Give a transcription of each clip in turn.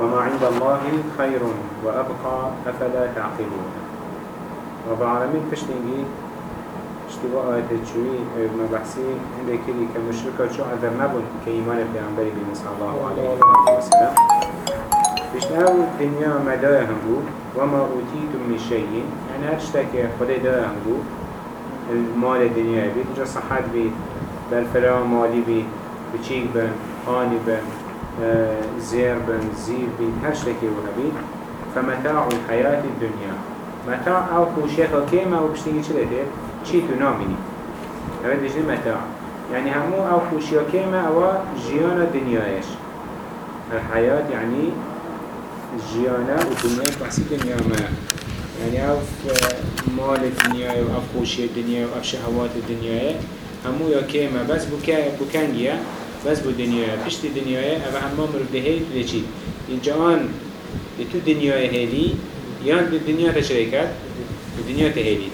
وما عند الله خير وأبقى أفلا تعقلون. رب العالمين تشتنجي اشتباه آيات الشوي ابن بحسي عندك كلي كمشركة شو عذر نبون كإيمان بيعنبري بن صلى الله عليه وسلم بشتاو الدنيا مدايا هنبو وما أوتيتم من شيء يعني هرشتك خده دايا هنبو المال الدنيا بيت جا صحات بيت بالفلا مالي بيت بچيك بن خاني بن زير بن زير بيت هرشتك وهبيت فمتاع الحياة الدنيا. متاع أو خوشيخا كيما و بشتيني چه لده؟ چي تو ناميني هذا دجل متاع. يعني همو أو خوشيا كيما أو جيانا دنيايش الحياة يعني جيانا و دنيا بحسي دنيا ما يعني أو مال الدنيا أو خوشي الدنيا أو شهوات الدنيا همو يا كيما بس بكا بكانجيا بس بو دنيا بشت دنيا أو همو مرده هيت لچي انجان تو دنيا هيدي يان الدنيا تشريكات الدنيا تهيلي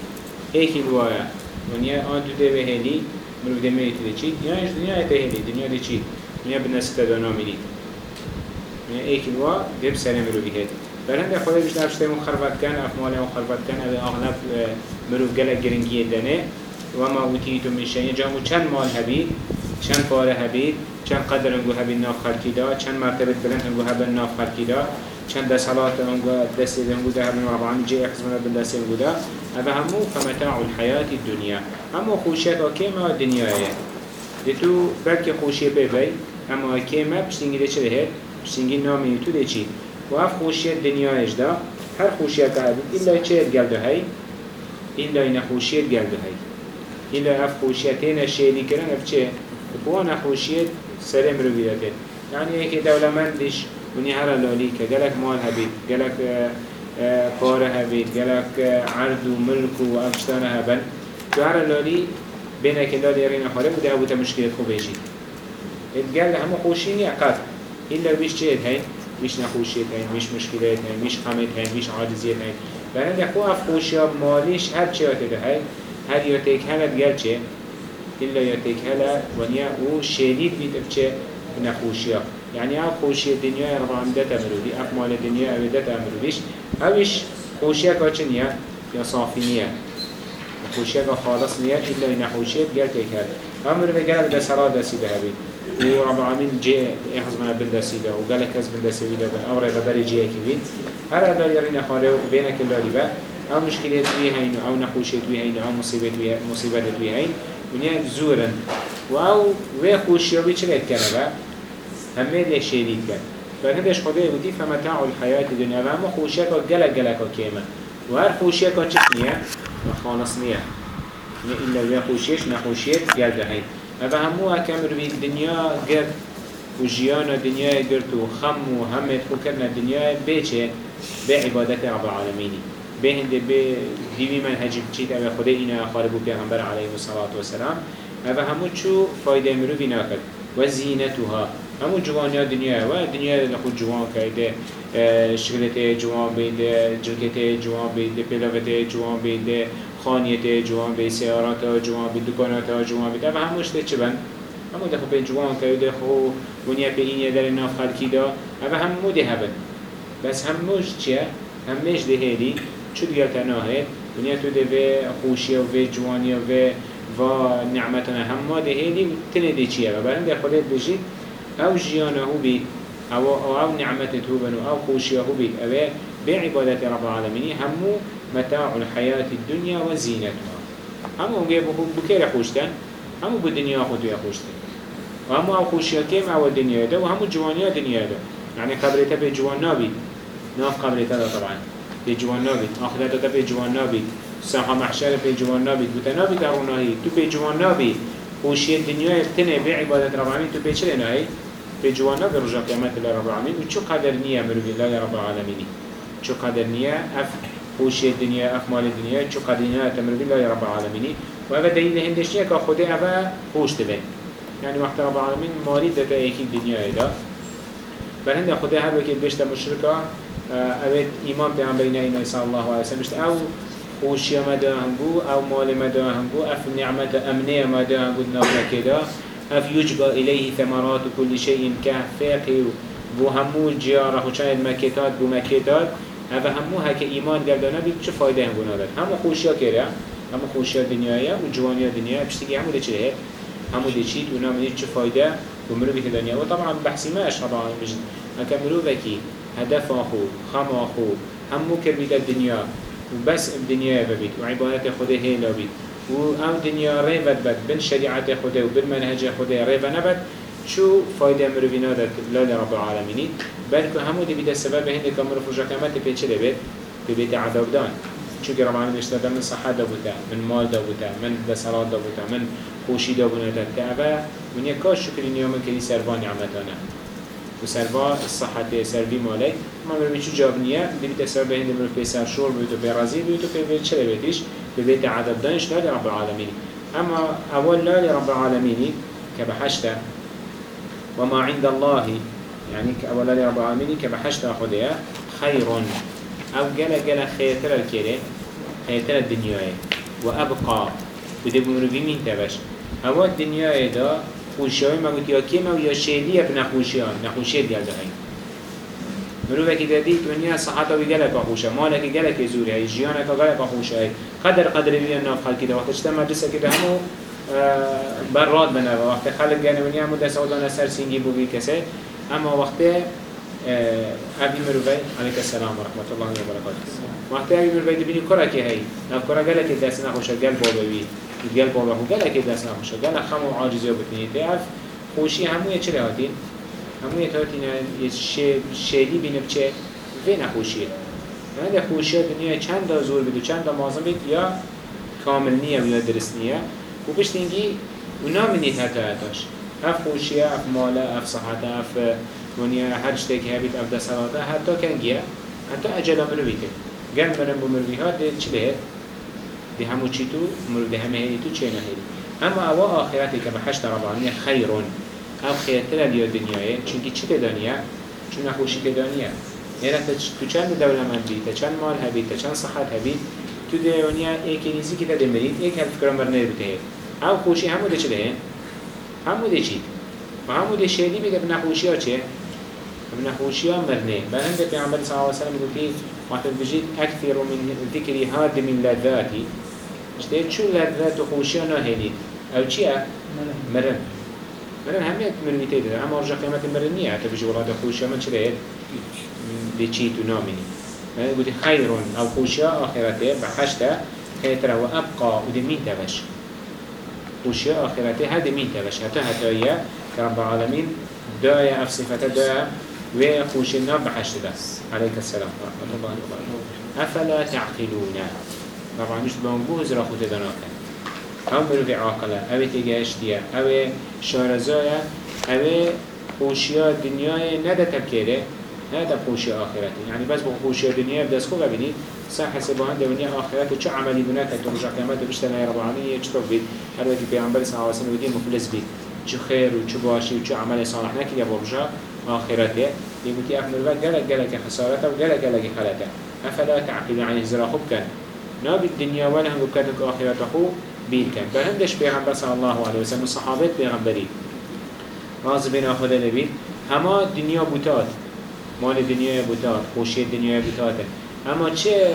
هيك الوايا ونيا آن تو دي هيلي مروف دي ميت دي يان إيش دنيا تهيلي الدنيا دي چي دنيا بالناس تدانا ميلي هيك الوا دي بسنة مروفي هيد بل هنده خدا بيش نفسته مخربت كان افماله مخربت كان أو اغنب مروف قلق گرنگي دنه. وما اوتيتم من شيء جامو چند مال هبيد چند پاره هبيد چند قدر انگو هبيد ناف خلقی دا چند مرتبه بلند انگو هبن ناف خلقی دا چند صلاة انگو دست انگو ده هبن رب العالمين جي احزمنا بالدست انگو ده. هذا همو فمتاع الحياة الدنيا همو خوشيات وكيما الدنيا دتو بلکه خوشی ببی اما کیما پشتینگی ده چه ده پشتینگی نامی تو ده چی؟ و اف خوشی دنیایش ده هر خوشی که هبید ایلا چه گل ده هی؟ ایلا این خوشی گل ده هی. ایلا اف خوشی تین شیلی کرن اف چه؟ بوان خوشی سرم رو بیده يعني هيك دولمندش وني هر لالی که گلک مال هبید گلک کار هبید گلک عرض و ملک و افشتان هبن تو هر لالی بينك الله ديرين خارج وده أبو تمشكلة خوبيجي الجل هم خوشين عقد إلا بيش شيء هاي مش نخوشيت هاي مش مشكلات هاي مش خمت هاي مش عاجزيت هاي فهند أخو أفخوشيا ماليش هر شيء هذا هاي هر يتيك هلا بجل شيء إلا يتيك هلا ونيا وشديد بيت بشيء نخوشيا يعني أف خوشيا الدنيا ربع عمدة تمرودي أف مال الدنيا عمدة تمروديش أوش خوشيا كاتشنيا يا صافينيا خوشیت و خالص نیت إلا إن خوشیت گل تکرد أمر به گل به سرا دستی به هبید و رب العالمین جه إحز من بن دستی ده و گل کس بن دستی ده. به أمر به بری جه کی بید هر ادار یارین خاله و بین کل داری به أو مشکلات وی هین أو نخوشیت وی هین أو مصیبت وی مصیبت وی هین و نیا زورن. و أو و خوشیابی چه کنه به همه ده شدید کن فهندش خدای بودی فمتاع الحیات دنیا و همه خوشیت و گلک گلک و کیمه و هر خوشیت و چه نیه خالص نية إلا ويا خوشيش نخوشيت قال هاي. هذا همو أكمل في الدنيا قرد وجيانا دنيا قرد وخم وهمت وكرنا الدنيا بيچه بعبادة رب العالمين بهند بديوي من هجب تشيت أبا خدينا خاربو پیغمبر عليه الصلاة والسلام. هذا همو چو فايدة مرو في ناكد وزينتها همو جوانيا دنيا و دنيا نخود جوان كايده شغلته جوان بيد جلكته جوان بيد پلاوته جوان بيد خانيته جوان بيد سيارته جوان بيد دكانته جوان بيد اما هموش ده چه بند؟ همو ده خو بين جوان كايده خو ونيا بي اینه در ناف خلقی دا. اما همو ده هبن بس هموش چیه؟ همش ده هيدي چو دیگر تناهد ونیا تو ده به خوشی و به جوانی و به و نعمتنا همه ده هيدي تنه ده چیه؟ و برند خودت بجید أو جیانه بید أو أو, أو نعمته بنو أو خوشيه بيت أبي بعبادة رب العالمين همو متاع الحياة الدنيا وزينتها همو جيبو بكير خوشتن همو بالدنيا خدو يخوشتن وهمو أو خوشيه كيم أو الدنيا ده وهمو جوانيا دنيا ده. يعني قبرته في جوان نابي ناف قبرته ده طبعا. في جوان نابي آخرته في جوان نابي ساحة محشر في جوان نابي بتنابي دروناهي تو في جوان نابي خوشيه الدنيا تنه بعبادة رب العالمين تو هي في جوانا في رجع قيامات الله رب العالمين وشو قدر نية مروي الله رب العالمين شو قدر نية أف خوشي الدنيا أف مال الدنيا شو قدر نية تمروي الله رب العالمين وهذا دليل هندش نية كخده أبا خوش تبين يعني وقت رب العالمين ماري دتا ايكي الدنيا إذا بل هند خده هر وكي بيشت مشركة أبد إيمان بيعنبرنا إنا صلى الله عليه وسلم أو خوشي مدى هنبو أو مال مدى هنبو أف نعمة أمنية مدى هنبو نافنا كده أف يجبى إليه ثمرات كل شيء كهفاقي بو همو جیاره خوشان مکتات بو مکتات هذا همو هک ایمان گردانه بید چه فایده هم بنا همو خوشیا کرده همو خوشیا دنیای و جوانی دنیا پشتی همو ده چه همو ده چید و نام چه فایده و مروی که دنیا. و طبعا بحثی ما اش طبعا مجد اکا مروی هدف آخو خم آخو همو کر بید دنیا و بس دنیا ببید و عبادت خوده هیلا بید. و آو دنیا ریفت بد بن شریعت خوده و بن منهج خوده ریفت نبد شو فايدة مروي نادت لا لرب العالمين بل همو دي بيدا السبب هنده كمرو فجا كمات بيچه لبيت ببيت عذاب دان. شو رب العالمين اشتادا من صحة دابوتا من مال دابوتا من بسرات دابوتا من خوشي دابوتا كعبا من يكاش شكر نيوم كري سربان نعمتانا وسربا الصحة سربي مالي ما مروي شو جابنية دي بيدا السبب هنده مرو بيسر شور بيتو بيرازي بيتو بيت چه لبيتش ببيت عذاب دانش لا لرب العالمين اما اول لا لرب العالمين كبحشته وما عند الله يعني كأولا رب العالمين كبحشت أخذها خير أو جل جل خيرتر الكيرة خيرتر الدنيا وأبقى وده بمروفي مين تبش. هوا الدنيا خوشی های مگوت یا کی ما یا شیلی اپ نخوشی های نخوشی دیگر دخیم مرو که دادی دنیا صحت وی گله با خوشه. مال کی گله زوری های جیان کا گله با خوشه. های قدر قدر بیان ناف خلقی ده وقتش. تم مدرسه که دهمو بر راد بنا و وقت خلق گنه و نیامو دست آدان سر سینگی بوی کسه. اما وقتی عبی مروی علیک السلام و رحمت الله و برکاته. وقتی عبی مروی دبینی کرا که هی. نف کرا گله که دست نخوشه. گل بابوی. دیگر با رو گل که دست نخوش یعنی گل همون عاجزی یعنی ها بتونید. دیرف خوشی همون چه هاتین همون یه هاتین یه شیلی بینه بچه و نخوشیه. نه ده خوشی دنیا چند تا زور بده چند تا مازم بید یا کامل نیه یا درست نیه. خب و پشت اینگی اونا منید حتی حتاش اف خوشیه اف ماله اف صحته اف دنیا هر چطه که هبید اف دست حتی کنگیه حتی اجلا مرویده گل بمروی ها ده چی بهت؟ دي همو چیتو مرو دي همه هيتو چه نهيد اما اوا آخرتي كما حشت ربانية خيرون أو خيرتر اليا دنياي چونكي چه تدانيا چون نخوشي تدانيا يعني تو چند دولة من بي تا چند مال هبي تا چند صحت هبي تو دنیا ایک نیزی که تده مرید ایک هل فکرم برنه بته أو خوشی همو ده چه همو ده چید و همو ده شیدی بگه بنخوشی ها چه؟ بنخوشی ها مرنه. بلند پیغمبر صلی اللہ علیہ وسلم گوتی وقت بجید اکثر من ذکری هاد من لذاتی. اشته چو لذات و خوشی ها نهیدید أو چیه؟ مرن مرن همه مرنی تیده اما رجا قیمت مرن نیه حتی بجی ولاد خوشی ها من چه ده چید و نامینی قلت خير أو خوشيا آخرته بحشته خيتر وأبقى ودي مين تبش خوشيا آخرته هذا مين تبش حتى حتى هي كرب العالمين دايا أف صفته دايا وخوشي النار بحشته ده عليك السلام الله وبركاته أفلا تعقلون طبعا مش بانبوز را خود دناكن هم برو في عاقلة أو تيجاشتيا أو شارزايا أو خوشيا دنياي ندى تبكيره هذا خوشي آخرته يعني بس بخوشي الدنيا بدس خوبه بني صح حسبان دنيا آخرته شو عملي بناك ترجع كمان تبشتنا رب العالمين يشتغل بيت هل وقت بيعمل صلى الله عليه وسلم ودين مفلس بيت شو خير وشو باشي وشو عمل صالح نكي يا برجع آخرته يقول تي أفنر بقى جلك جلك خسارته وجلك جلك خلته أفلا تعقل عن زرا خوب نابی دنیا ول هنگو کرد که آخرت خو بیر کرد. بر هندش هم بسال الله علیه و سلم صحابت به هم بری راز بین خدا نبی همه دنیا بوتات مال دنیا بوتات خوشی دنیا بوتات اما چه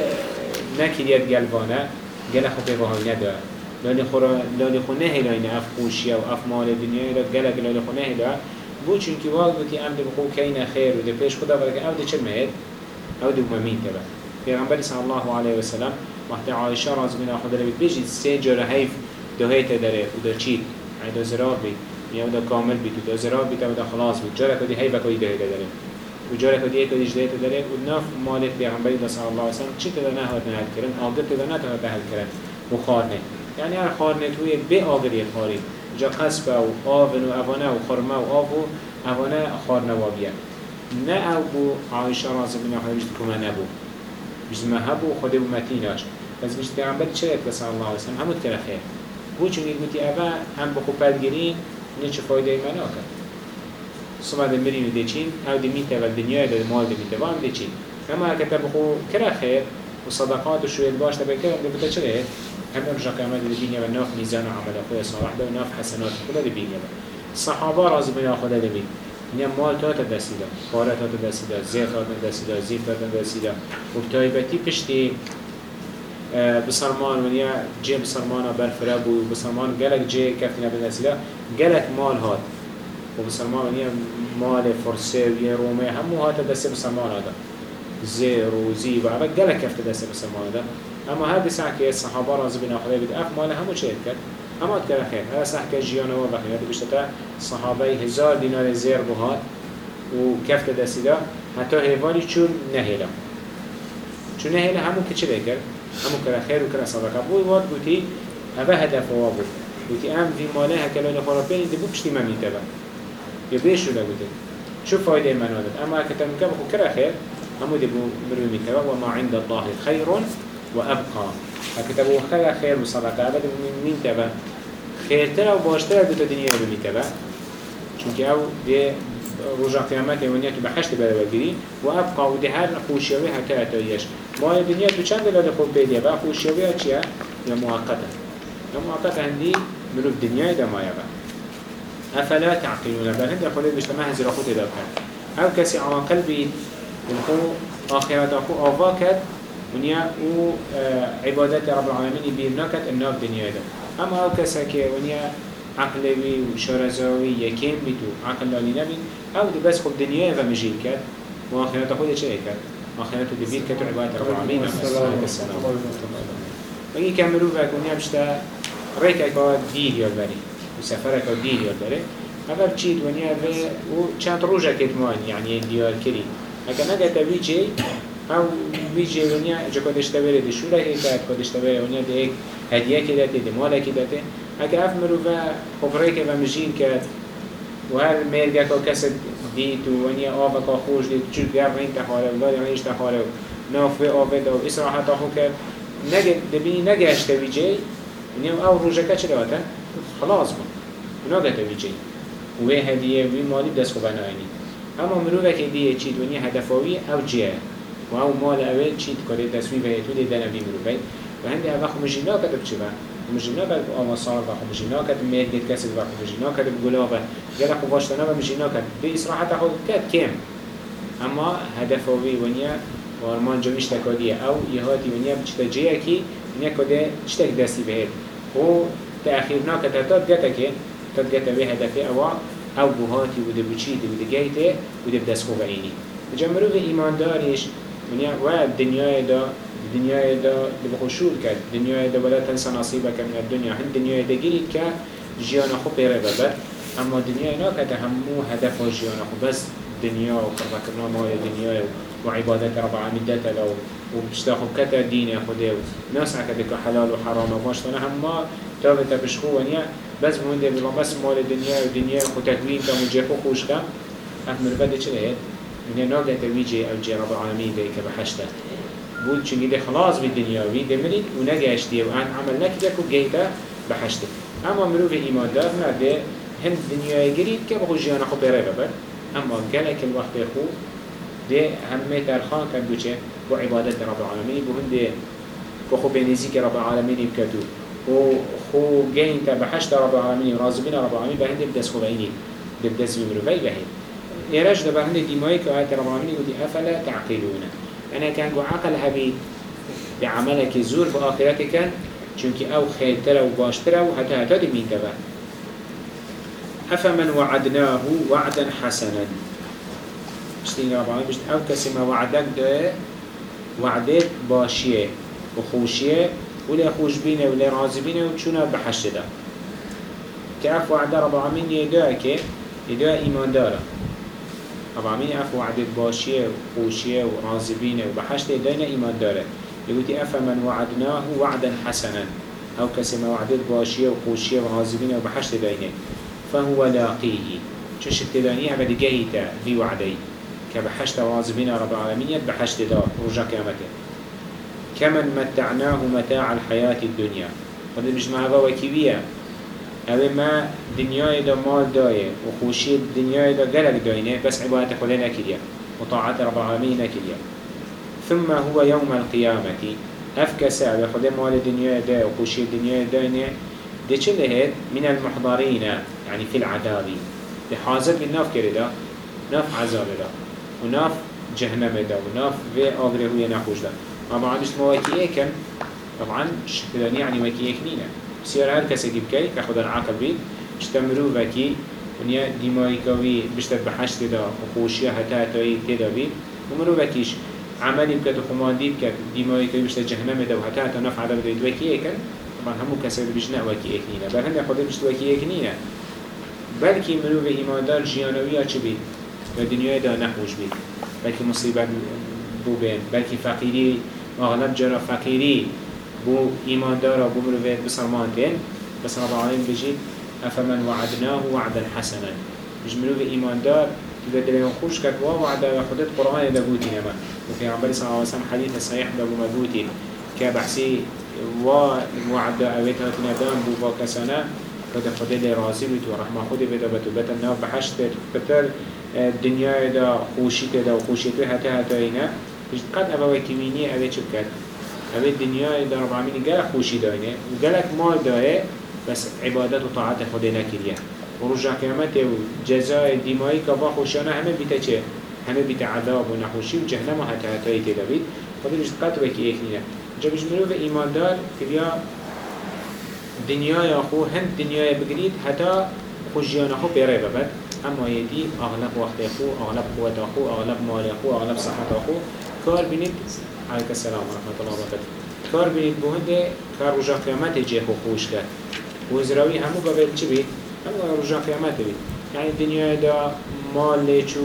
نکرید گلوانه؟ گل خو پیوهایی نداره لالی خو لالی خو نه لاین اف خوشی و اف مال دنیا را گل لالی خو نه لاین بو چونکی واقع بودی امده بخو کین خیر و دپش خدا برای که عمد چه مهد؟ عمد بممین تبه. پیغمبر صلی الله علیه و سلم وقت عایشه راز من خدا رو بجید سه جور حیف دوهیت داره و دو چید یعنی دو زراب بید یا دو کامل بید دو زراب بید و دو خلاص بید جاره کدی حیف کدی دوهیت داره. و جاره کدی یک دیش دیت داره. و ناف مالت پیغمبری صلی الله علیه و سلم چی تدا نهاد نهاد کردن آگر تدا نهاد نهاد کردن و خارنه یعنی هر خارنه توی به آگری خاری. جا قصب و آون و اوانه و خرمه و آب و اوانه خارنه وابیه نه او بو عایشه رازی بنا خدا بیشت کمه نبو بیشت مهبو خود بو متیناش پس گشت پیامبر چه رفت صلی الله علیه و سلم؟ همون بو چون گوتی اوا هم بخو پدگیرین نه چه فایده منا کرد سما ده مرین د چین او د میته ول دنیای ده مال د میته وام د چین. اما که بخو کرا خیر و صدقات و شوید باش تبه کرد بده چره ده جاك و الدنيا میزان و عمل أخويا صالح ده و وناف حسنات كل ده بيني بقى الصحابة راضي بنا خدا ده بین نیا مال تا تدستی دا، کار تا تدستی دا، زیر تا تدستی دا، زیر تا تدستی دا و بتایبتی پشتی بسرمان ونیا جه بسرمان برفره بو بسرمان گلک جه کفتی نبی دستی دا گلک مال هات و بسرمان ونیا مال فرسه و یه رومه همو هات دستی بسرمان هادا. زیر و زی و عبا گلک کفت دستی بسرمان هادا. اما هر ساعة که الصحابة رازي بنا خدای بید اف مال همو چه کرد اما تكره خير. هذا صح كجيانا وبخير هذا بيشتتا صحابي هزار دينار زير بهات وكفت دسيدا حتى هيفاني چون نهيلا. چون نهيلا همون كچه بكر همون كره خير وكره صدقه. بوي واد بوتي هذا هدف وابو بوتي ام في مالها كلون خرابين دي بو بشتي ما ميتبا يبيشو لگوتي شو فايدة من هذا اما كتم كبخو كره خير همو دي بو مرو ميتبا وما عند الله خير وأبقى هكتبوا خير خير وصدقه أبدا من تبا خيرتر و باشتر دوتا دنيا بمي تبا چونك أو دي رجع قيامت ونيا تو بحشت بلا بگیری و ابقا و ده هر خوشیوی حتی اتایش ما دنیا تو چند دلال خود بیدیه با خوشیوی چیه؟ یا موقته یا موقته هندی مروف دنیا دا ما يبا افلا تعقلون بل هند خلید بجتماع هزر خود دا بکن أو کسی عواقل بید ونخو آخرات اخو آوا کد ونیا أو عبادت رب العالمین بیر نکد الناف دنیا دا اما أو کسا که ونیا عقلوی و شارزاوی یکیم بیتو عقل لالی نبید أو دی بس خب دنیا و مجیل کرد و آخرت خود چه کرد؟ آخرت دی بیر کد عبادت رب العالمین السلام وگی که مروف ونیا بشتا ریک اکا دیر یاد بری و سفر اکا دیر یاد بری اول چید ونیا و چند روژه کت مان یعنی دیار کری اگه نگه تبی چی أو بیجی ونیا جا کدش تبره دی شوره هی کرد کدش تبره ونیا دی ایک هدیه که داده دی ماله که داده اگه اف که و مجین کرد و هر مرگ که کس دید و آنی آب که خوش دید چیز گفته این تحریف داری و نیست تحریف ناف و آب داد و اسرع حتی خود کرد نگه دبینی نگهش تا ویجی او آو روز کاش لعنت خلاص بود نگه تا ویجی و این هدیه وی مالی دست خوب ناینی اما مرور که دیه چی دنیا هدف اویه آو جیه و او مال اول چی دکوره دست می‌بینی تو دیدن بیمرو بی و هنده آب خوش می‌نداشته بچه با مجینا کده آماسار و خو مجینا کده میرگت کسی و کده بگلابه گره خو باشتنه و مجینا کده دی اصراحت خود کد کم اما هدف اوی ونیا وارمان جمیش تکادیه أو یهاتی ونیا بچتا جیه کی ونیا کده چتک دستی بهید و تأخیر ناکد هتا گتا که تد گتا به اوا. أو بوهاتی و دبچیتی و دگیتی و دبدست خوب اینی. جمرو به ایمانداریش ونیا و دنیای دا دنیای دا بخشور کرد. دنیای دا ولا تنسى نصيبك من الدنيا هند دنیای دا گیرید که جیان خوب پیره ببر. اما دنیای نا که همو هدف جیان خوب بس دنیا و قربا کرنا مال دنیا و عبادت رب العالمین داتا لو و خوب کتا دین خوده و ناس که حلال و حرام و باشتنا همه تابتا بشخو ونیا بس مونده بلا بس مال دنیا و دنیا خود تکوین که مجه خو خوش کم. احمر بده چه لهید من ناقة تويجي أو جي رب العالمين ديك بحشته بود چونگی ده خلاص بی دنیاوی ده مرید و نگشتی و ان عمل نکده که گیتا بحشته اما مروف ایمان دار نده هند دنیای گرید که بخو جیان خو بره ببر. اما گلک الوقت خو ده همه ترخان کردو چه بو عبادت رب العالمین. بو هنده بخو بنزی که رب العالمین بکتو و خو گینتا بحشت رب العالمین رازبین رب العالمین به هنده بدست خو بینی بدست بمروفی بهید إيراج دبر هندي ديماي كآيات ربعاني ودي أفلا تعقلون أنا كان جو عقل هبي بعملك زور بآخرتك چونك أو خيرتر وباشتر وحتى هتا مين دبر أفمن وعدناه وعدا حسنا. بشتين ربعاني بشت أو كسما وعدك ده وعدت باشيه وخوشيه ولا خوش بينه ولا راضي بينه وشونا بحشت ده كأف وعد رب العالمين يدعى كي يدعى إيمان داره طبعا من اف وعدت باشيه وخوشيه ورازبينه وبحشت دينا ايمان داره. يقولي اف من وعدناه وعدا حسنا. أو كسما وعدت باشيه وخوشيه ورازبينه وبحشت دينا فهو لاقيه چش التدانية عبد جهيتا في وعدي كبحشت رازبين رب العالمين بحشت دا رجا كامته كمن متعناه متاع الحياة الدنيا قد مش معها وكيبية اوه ما دنیای دا مال دایه و خوشی دنیای دا گلک داینه بس عبادت خدا نکریه و طاعت رب العالمین نکریه ثم هو يوم القيامة. أفكس على خدا مال دنيا دا وخوشي الدنيا داينة دي چه لهت من المحضرين يعني في العذاب. دي حاضر بالناف كرده ناف عذاب دا. وناف جهنم دا وناف في آغره هو نخوش دا. طبعا مش مواكي ايكن طبعا شكلاني يعني واكي ايكنينه بسيار هر کسی که بکی که خدا العقل بید. اجتمرو وکی؟ ونیا دیمایی کاوی بشتر بحشت دا و خوشی حتی حتی تدا بید. ومرو وکیش عملی بکد و خماندی بکد دیمایی کاوی بشتر جهنم دا و حتی حتی نفع دا بدوید وکی ایکن طبعا همو کسی بجنه وکی ایکنینه بل هنده خدا بشت وکی ایکنینه بلکی مرو به ایماندار جیانوی ها چه بید؟ و دنیای دا نخوش بید. بلکی مصیبت بو بین. بلکی فقیری اغلب جرا فقیری. بو إيمان دارا بو مروفيت بسلمان تين بس رب العالمين بجيت أفمن وعدناه وعدا حسنا مش مروف إيمان دار تبدأ دلين خوش كت وعد خدت قرآن دبوتي نما وفي عبالي صلى الله عليه وسلم حديث صحيح دبو مبوتي كبحسي وعد أويتها تندام بو باكسانا خدا خدا لی راضی بیت و رحمه خود بده بتو بتن ناف بحشت بتر دنیا دا خوشی دا و خوشی تو حتی حتی اینا قد أبا وكيميني أبا شو كات اوه دنیای در رب العالمین گلک خوشی داینه و گلک مال داره بس عبادت و طاعت خود نکریه. و رجع قیامت و جزای دیمایی که با خوشانه همه بیته چه؟ همه بیته عذاب و نخوشی و جهنم و حتی حتی تیدا بید خود بجد قطع وکی ایک نینه جا بجد مروف ایماندار که بیا دنیای خو هند دنیای بگرید حتی خوشیان خو پیره ببد اما یدی اغلب وقت خو اغلب قوت خو اغلب مال خو اغلب صحت خو کار بینید عليك السلام ورحمة الله وبركاته کار بيت بوهده کار رجا جه و خوش کرد و زراوی همو به چی بيت؟ همو رجا قیامت بيت یعنی دنیا دا مال چو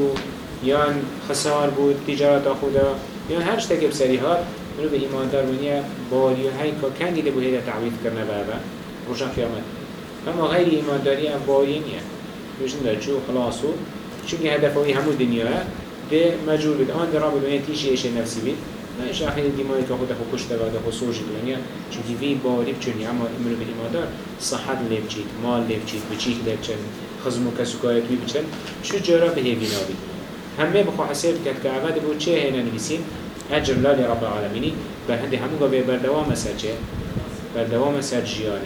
یان خسار بود تجارت خدا یان هر شتکی بسری ها رو به ایمان دار بودی باری و هی که کندی ده بوهیده تعویض کرنه بابا روشن قیامت اما غیر ایمان داری هم باری نیه بشن چو خلاصو چونکه هدف همو دنیا ده مجبور بید. آن در رابط بنیه تیشی ایش نفسی بید نه شاخه دیمایی که خود خو کشته و خو سوج دنیا چون وی باری بچنی اما امرو به ایمادار صحت لیب چید مال لیب چید بچیک لیب چن خزم و کسوکایت وی بچن شو جرا به هیوی همه بخو حساب کرد که عباد بود چه هینا نویسین اجر لالی رب العالمینی. بر هنده همو گاوه بردوام سر چه؟ بردوام سر جیانه.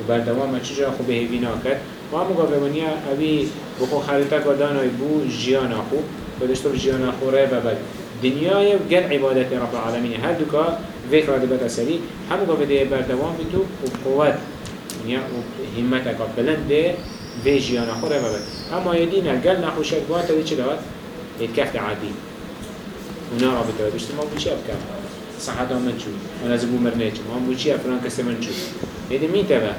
و بردوام چه جا خو به هیوی ناکد و همو گاوه منیا اوی بخو خریطه گردانای بو جیان خو. بدشتو جیان خو ره ببد دنیای و گل عبادت رب العالمین. هر دوکا ذکر دبت سری همو گفت ده بردوام بتو و قوت. و همتك بلند ده في جيانا خورا ببت اما يدينا قل نخوشك بواتا دي چلوات يتكفت عادي ونارا بتوات بشتر ما بوشي ابكام صحتا من شو ولا زبو مرنيش ما بوشي افران كسر من شو يدي مين تبا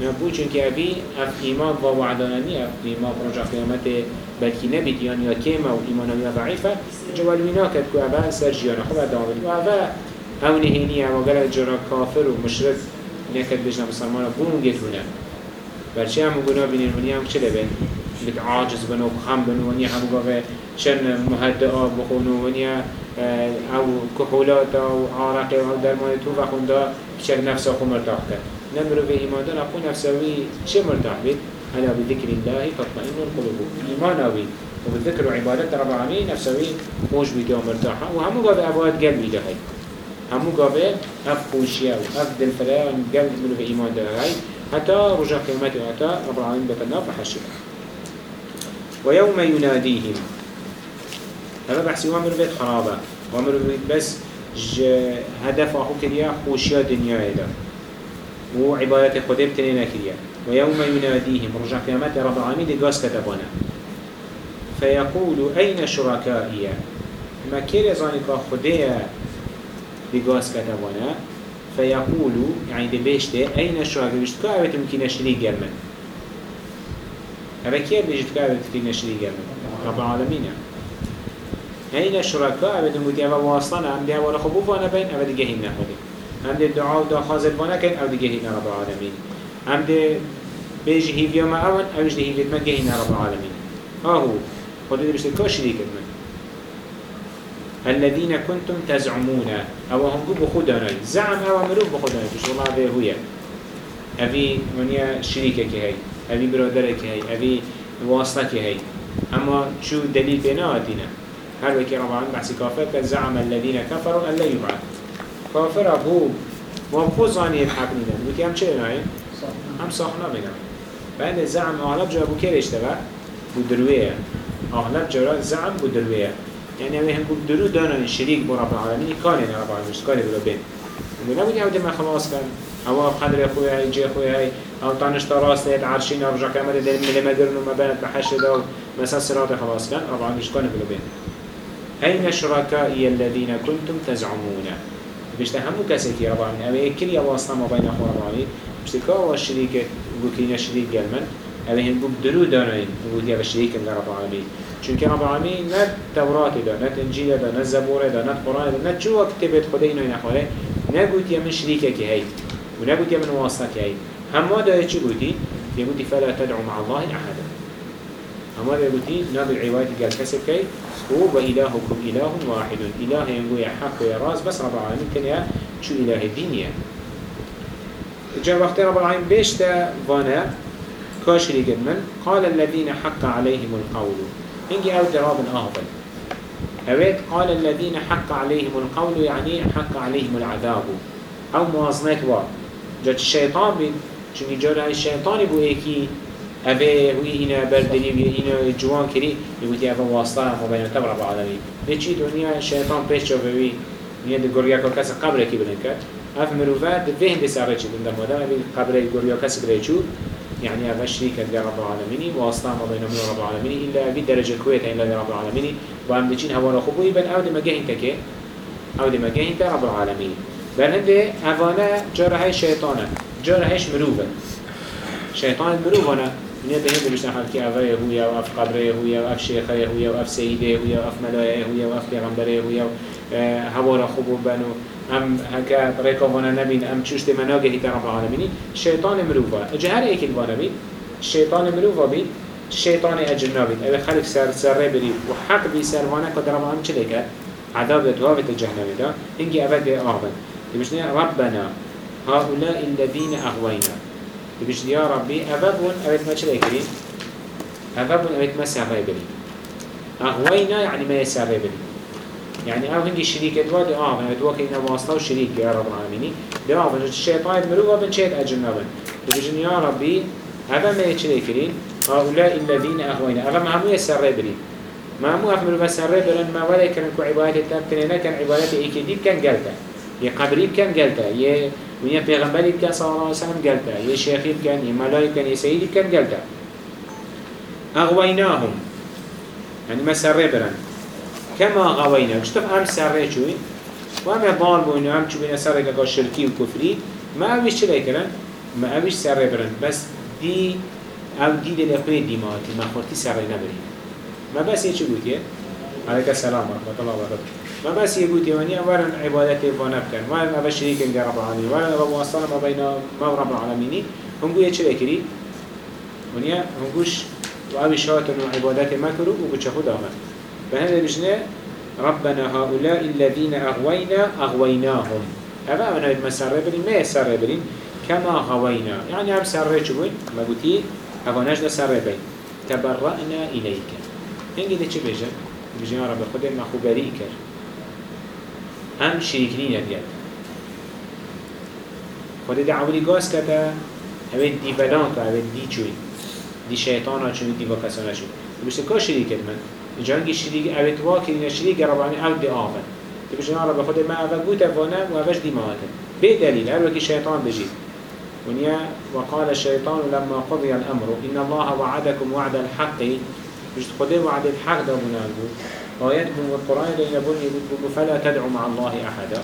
ما بوچون که ابي اف ایمان با وعداننی اف ایمان رجع قیامت بلكي نبيت يعني كيما ایمان ويا ضعیفه، جوال مناك که اوه سر جيانا خب، و اوه وأبا أو اوه گره جرا کافر و مشرف نكت بجنا مسلمان بوم جتونا بلشي هم گناه بين و هم چه لبین بید عاجز بنو بخم بنو ونيا هم قفا شن مهدئة بخونو ونيا او کحولات و عارق و درمان توفا خوندا بشك نفس خمر تاخت نمرو به دان اخو نفساوی چه مرتاح بید؟ ألا بذكر الله تطمئن القلوب. إيمان أوي وبالذكر وعبادة رب العالمين نفسوي خوش بيته ومرتاحة وهمو قابل أبوات قلبي ده هاي همو قابل أف خوشيا وأف دلفلا قلب منو في إيمان ده هاي حتى رجع قيامته حتى رب العالمين بتنا بحشر ويوم يناديهم. هذا بحسي وامر بيت خرابة. وامر بيت بس هدف أخو كريا خوشيا دنيا ده وعبادة خديب تنين كريا ويوم يناديهم رجع قيامات رب العالمين دي قاس كتبنا فيقول أين شركائي؟ ما كير يزانك خديا دي قاس كتبنا فيقول يعني دي بيشتي أين الشركاء بيشت كاوة ممكن شريك من هذا كير بيشت كاوة ممكن شريك من رب العالمين. أين الشركاء أبدا مدي أبا واصلنا. أم دي أولا خبوفانا بين أبدا جهينا خدي أم دي الدعاء دا خازل وأنا كن أبدا جهينا رب العالمين هم ده هيفيا ما أول أوش ده هيفيت من جهنا رب العالمين هاهو خد ده بيشتري كاش شريك من. الذين كنتم تزعمون. أو هم جو بخدنا زعم أو مروف بخدنا بش والله هذا هو أبي منيا شريكك هاي أبي برادرك هاي أبي واصلك هاي أما شو دليل بيناتنا هل وكي رب العالمين بحث كافر زعم الذين كفروا أن لا يبعث. كافر أبو وابخو ظاني يبحقني وكي هم چه نايم هم ساخنا بنا بعد زعم اغلب جا بو كيرش تبع بو درويه اغلب جرا زعم بدروية يعني هم بدرو دانا شريك بو رب العالمين كان رب العالمين مش كان بلو بين ونبودي أو دم خلاص كان أو قدر خوي هاي جي خوي هاي أو طانش تراس ليت عرشين ارجع كامل دل من لما قرنوا ما بينت بحشد أو. مسا صراط خلاص كان رب العالمين مش كان بلو بين أين شركائي الذين كنتم تزعمون. بيشتا همو كسيكي رب العالمين أو كل يواصنا ما بين اخو رب العالمين بيشتا كاوا شريك وكينا شريك قلمن أو هن بقدرو دانين وقودي شريك رب العالمين چونك رب العالمين نت توراة دا نت انجيل دا نت زبور دا نت قرآن دا نت جوا كتبت خده إنو نخواه نقول يا من شريكك هاي ونقول يا من واسطك هاي هما دا يچي قوتي يقولي فلا تدعو مع الله أحدا. هما دا يقولي نابي العواية قال كسب كي هو وإلهكم إله واحد. إله ينقو حق يا راس بس رب العالمين كان يا شو إله الدنيا جاء وقت رب العالمين بيشتا فانا كاشري قد من قال الذين حق عليهم القول. هنجي أو دراب أهبل أويت؟ قال الذين حق عليهم القول يعني حق عليهم العذاب. أو موازنات وا. جات الشيطان بي چونك جارة الشيطان بو ايكي أبي هوي هنا بردلي هنا جوان كري يقول أبا واسطة مبين تبع رب العالمين. بيجي دنيا الشيطان بيش شوفوي نيا دي قرية كاس قبر كي بلنكت أف مروفات دفين دي سعرة چي دندم ودا أبي قبر قرية كاس بريچو يعني أبا شريكة لرب العالمين واسطة ما بينهم رب العالمين إلا بدرجة كويتة إلا لرب العالمين. وهم بيجين هوا رخبوي بل أود ما جهنت كي أود ما جهنت رب العالمين. بل هنده أفانا جرهي شيطانا جرهيش مروفة. شيطان مروفنا من يده هنده بيشنا خلقي أفايا هويا وأف قبريا هويا وأف شيخيا هويا وأف سيدي هويا وأف ملايا هويا وأف بيغمبريا هويا هوا رخبو بنو ام هكا ريكا وأنا نبين ام تشوشت مناجه هيتا رب العالمين الشيطان مروفا اجهر ايك الوانا بين الشيطان مروفا بين الشيطان اجنا بين ابي خلق سر سر بري وحق بي سر وأنا قدر رب العالمين چليك عذاب دوابة الجهنم دا انجي ابد اغبن تبشني ربنا هؤلاء الذين اغوينا تبشني يا ربي ابابون ابد ما چليكرين ابابون ابد ما سر بري اغوينا يعني ما يسر بري يعني أو هنگی شریک دوا آه من دوا که اینا واسطه و شریک یا رب العالمینی. دی آه من الشیطان مروه بن شيط اجنبن بجن يا ربي هذا ما يشري كرين هؤلاء الذين أهوينا هذا ما همو يسر برين ما همو أفمرو بسر برين ما ولا كان كو عبادة تبتنين كان عبادة إيكيديب كان قلتا يا قبريب كان قلتا يا ونيا پیغمبري كان صلى الله عليه وسلم قلتا يا شيخيب كان يا ملايك كان يا سيدي كان قلتا أغويناهم يعني ما سر برين كما غوينا اشتف ام سره چوين وام ضال بوين ام چو بين سره كا شركي وكفري ما اويش چلي كرن ما اويش سره برن. بس دي أو دي دي لخوي دي ماتي ما خورتي سره نبري ما بس يچو قوتيه عليك السلام ورحمة الله وبركاته ما بس يقول يواني أولا عبادتي فنبكن ولا أبا شريك عند رب العالمين ولا أبا واصلنا ما بين ما رب العالمين هم قوية شو يكري ونيا هم قوش وأبي شاطر عبادتي ما كرو وبتشهد آمن فهذا بجنا ربنا هؤلاء الذين أغوينا أغويناهم هذا أنا مسر برين ما يسر برين كما غوينا يعني هم سر بين ما قلتي هذا نجد سر برين تبرأنا إليك هنجي ده چه بجن؟ بجن رب خدا ما خو بريء كر هم شريكين يديد خدا ده عولي قاس كده هذا دي فلان هذا دي چوي دي شيطانا چوي دي وكسانا چوي بس كا شريك من؟ جانگی شریک اوت وا کرین شریک ربانی أو دی آفن. که بجنا رب خود ما اوت گوت افانه و اوش دی ماهتن به دلیل هر وکی شیطان بجید. ونيا وقال الشيطان لما قضي الأمر إن الله وعدكم وعد الحق. مش خده وعد الحق ده منالبو آيات من القرآن لين بني يقول فلا تدعوا مع الله أحدا.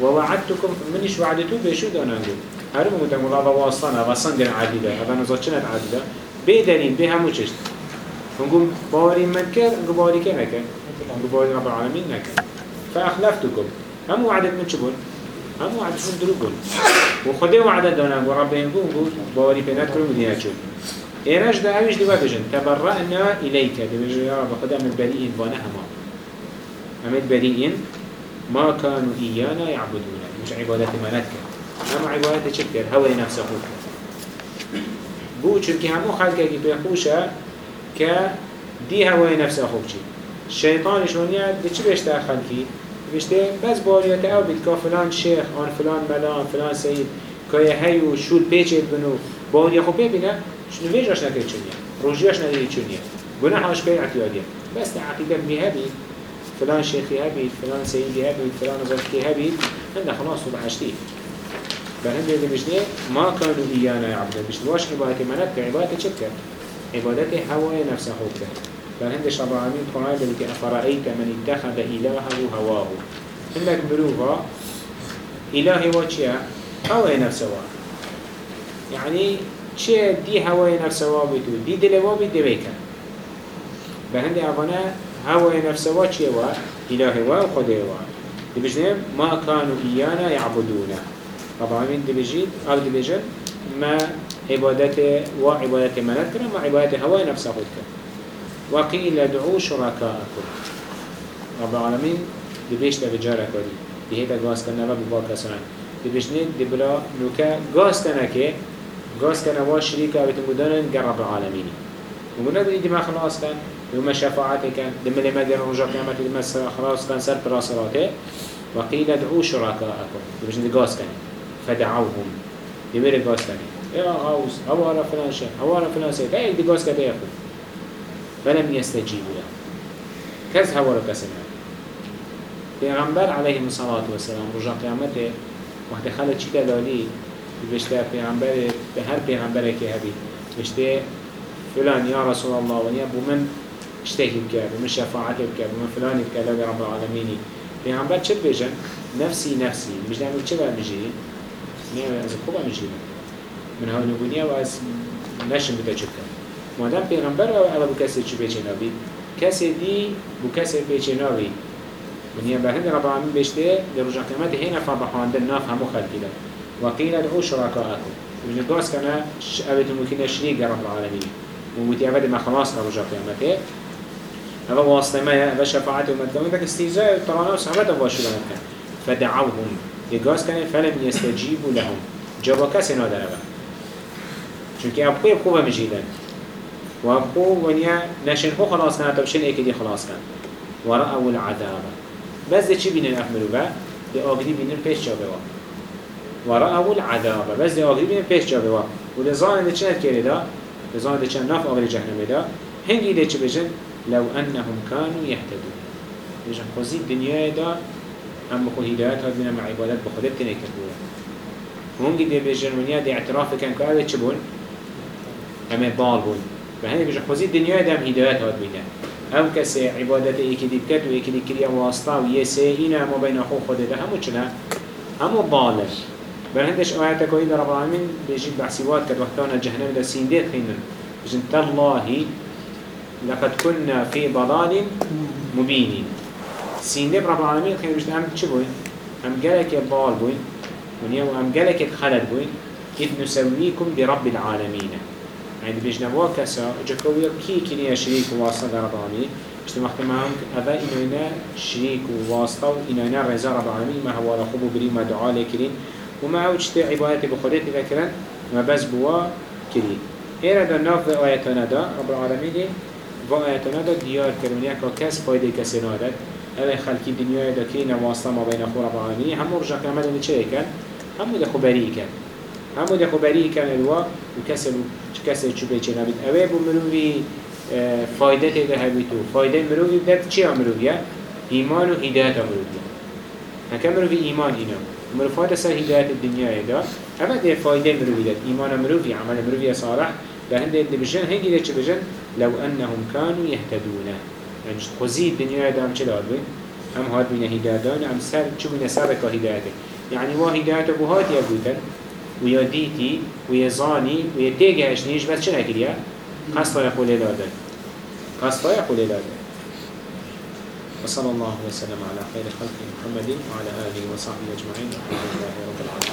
ووعدتكم منش وعدتو بشو دانانجو. هرمو متن الله واصلنا وصندن عديدة هذا نزوجنا عديدة. بدليل بها مجشت نقول باري من كر نقول باري كر نكر نقول باري رب العالمين نكر فأخلفتكم. هم وعدت من شبون هم وعدت من دروبون وخده وعدت دانا ينقول نقول باري بينات كل إيرش ده أويش دي وفجن تبرأنا إليك. دي بجي يا رب خده من بريئين وأنا هما أمد بريئين ما كانوا إيانا يعبدون. مش عبادة مناتك أما عبادة شكر هوي نفسه بو چونكي همو خلقه كي بيخوشه که دی هوای نفس خوب چی؟ شیطان شونیا دی چی بشته خلقی؟ بس باریت أو بید که فلان شیخ آن فلان ملان فلان سید. که هیو شول پیچید بنو باری خوب ببینه شنو ویجاش نکرد چونیه روژیاش ندید چونیه جناحش كي اعتيادية بس عقيدة بهبي فلان شيخي هبي فلان سيدي هبي فلان زوجتي هبي هند خلاص وبعشتي هند اللي مش ما كانوا إيانا يعبدون مش واش عبادتي منك عبادتي شكر عبادتي هواي نفسه بل هند رب العالمين قرآن بلك أفرأيت من اتخذ إلهه هواه هندك بروفا إلهي وچيا هواي نفسه. يعني چه دي هواي نفسه وابتو دي دلوابي دبيكا بل هند أغنى هواي نفسه وچيا إلهي وخده وخده دي بجنب ما كانوا إيانا يعبدون طبعا من دي بجيد أو دي بجد ما عبادته وعبادة منات كنا ما عبادة هواي نفسه خود كنا وقيل ادعوا شركاءكم رب العالمين دي بيش تبجارك ودي دي هيدا غاز كنا رب باكا سنان دي بجنين دي بلا نوكا غاز كنا كي غاز كنا وا شريكا بتمدانن رب العالمين ومنا دي ما خلاص كان يوم شفاعته كان دم لما دين رجع قيامة لما خلاص كان سر براسراته وقيل ادعوا شركاءكم دي دي غاز كنا فدعوهم. دي بيري غاز كنا يا غاوز هو على فلان شيء هو على فلان شيء ده دي كده ياخذ فلم يستجيبوا له. كز هو ركسنا پیغمبر عليه الصلاة والسلام رجع قيامته وقت خلت شكا لالي بشتا پیغمبر به هر پیغمبر که هبی بشتا فلان يا رسول الله ونيا بمن اشتهي بك بمن شفاعت بك بمن فلان بك لله رب العالمين پیغمبر چه بيجن نفسي نفسي مش نعمل چه مجي نعمل از خوبا مجي من هاو نبونيا و از نشن بتا چكا مادام پیغمبر أو بو کسی چه بیچه نبی کسی دی بو کسی بیچه نبی ونیا به هند رب العالمین بشته در رجع قیامت هین فبحاندن ناف همو خلقی ده وقیل ادعو شرکاءکم ومن قاس كان أبد ممكن شريك رب العالمين ومتي أبد ما خلاص رجع قيامته هذا واسطة ما هذا شفاعته ومدكم ذاك استيزاء طرانا وصحبته باشوا لهم فدعوهم. يقاس كان فلم يستجيبوا لهم. جابوا كاسي نادر أبا چونك أبقوا يبقوا بمجيدا وابقوا ونيا نشن خلاص كان تبشن ايكي دي خلاص كان ورأوا العذاب بس دي چي بينن احملوا با دي آغري بينن پیش جابوا ورأوا العذاب بس دي آغري بينن پیش جابوا ودي زان دي چند كيري دا دي زان دي چند ناف آغري جهنم دا هنگي دي چي بجن لو أنهم كانوا يهتدون بجن خوزي الدنيا دا هم بخو هدايات هاد بنا مع عبادات بخودت تنكر بولا هنگي دي بجن ونيا دي اعتراف كان كأوه چي بون همه ضال بون بهني بيجي خوزي الدنيا دام هدايات هاد بينا هم كسي عبادت ايكي دي بكت وايكي دي كريا واسطة ويسي اينا ما بين اخو خود ده همو چنا همو ضالش بهندش آياتك وإذا رب العالمين بيجي بحسيوات كد وقتانا جهنم ده سينديت خينن بيجن تالله لقد كنا في ضلال مبين سينديت رب العالمين خير بيجن هم چه بوين هم جالك يضال بوين ونيو هم جالك يتخلد بوين إذ نسويكم برب العالمين يعني بيجنا واكسا جكوية كي كنية شريك وواسطة رب العالمين اشتما اختمام أفا إنونا شريك وواسطة وإنونا رزا رب العالمين ما هو لخبو بري ما دعا لكرين وما اجتاع عبادتي بخودتي ذكرا ما بس بوا كرين إيرا دا ناف آياتنا دا رب العالمين و آياتنا دا ديار كرمنيا كاس فايدة كسي نادت. أولا خلقي الدنيا دا كرين واسطة ما بين أخو رب العالمين همو رجع كامل نتشي كان همو دا خبري كان همو ده خبری کن الوا و کسی کسی چوبه چه نبید اوه بو مروی آه، فایده تیده هبیتو فایده مروی داد چی مرویه؟ ایمان و هدایت مرویه هکه مروی ایمان اینا مروی فایده سر هدایت الدنیا ایدا اوه ده فایده مروی داد ایمان مروی عمل مروی صالح هنده ده بجن هنگی ده چه بجن لو انهم كانوا يهتدونه يعني خزي الدنيا دام چه داد بين هم هاد بين هدايتان هم سر چو بين سر که هدایته يعني وا هدایت بو هاد يبوتن ويا ديتي ويا زاني ويا تيجي هشنيش بس شنو كريا قصة يقول لادا قصة يقول لادا وصلى الله وسلم على خير خلق محمد وعلى آله وصحبه أجمعين. الحمد لله رب العالمين.